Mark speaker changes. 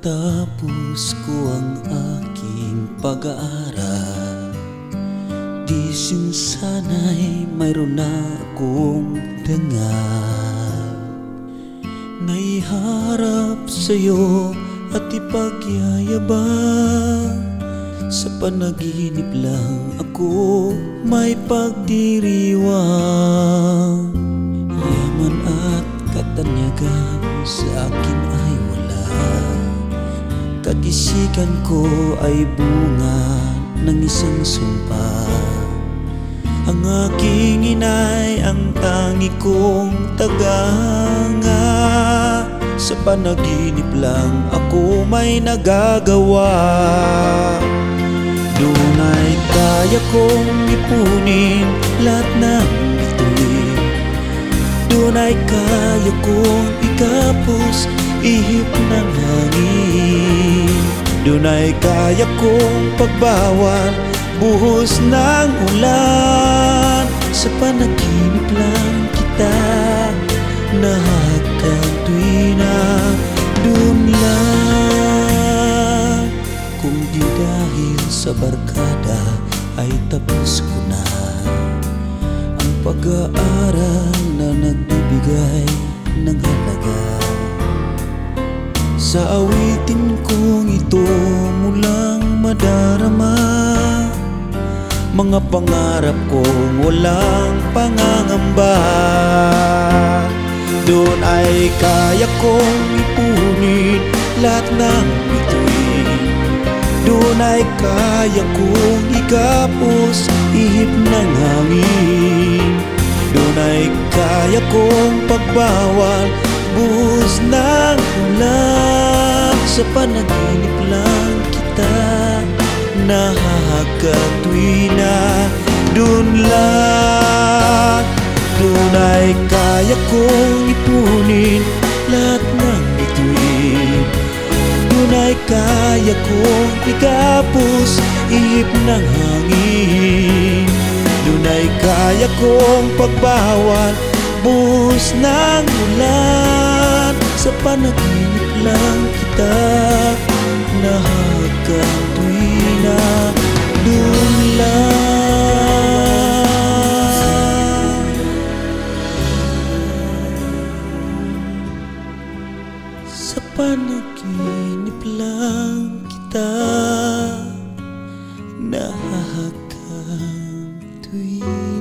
Speaker 1: Natapos ko ang aking pag-aaral. Di sana'y mayroon na akong dangal Naiharap sa'yo at ipagyayabang. Sa panaginip lang ako may pagdiriwang. Yaman at katanyagan sa akin ay wala Kagisikan ko ay bunga ng isang sumpa. Ang aking inay ang tangi kong taganga Sa panaginip lang ako may nagagawa. Doon ay kaya kong ipunin lahat ng bituin Doon ay kaya kong ikapos ihip ng Doon ay kaya kong pagbawal buhos ng ulan. Sa panaginip lang kita nakakatuwina Doon lang kung di dahil sa barkada ay tapos ko na Ang pag-aaral na nagbibigay ng halaga. Sa awitin kong ito mulang madarama. Mga pangarap kong walang pangangamba. Doon ay kaya kong ipunin lahat ng bituin. Doon ay kaya kong ikapos ihip ng hangin. Doon ay kaya kong pagbawal buhos ng Sa panaginip lang kita. Nakakatuwina Doon lang. Doon ay kaya kong ipunin lahat ng bituin. Doon ay kaya kong ikapos ihip ng hangin. Doon ay kaya kong pagbawal buhos ng ulan. Sa panaginip lang kita nakakatuwina Doon lang Sa panaginip lang kita nakakatuwina Doon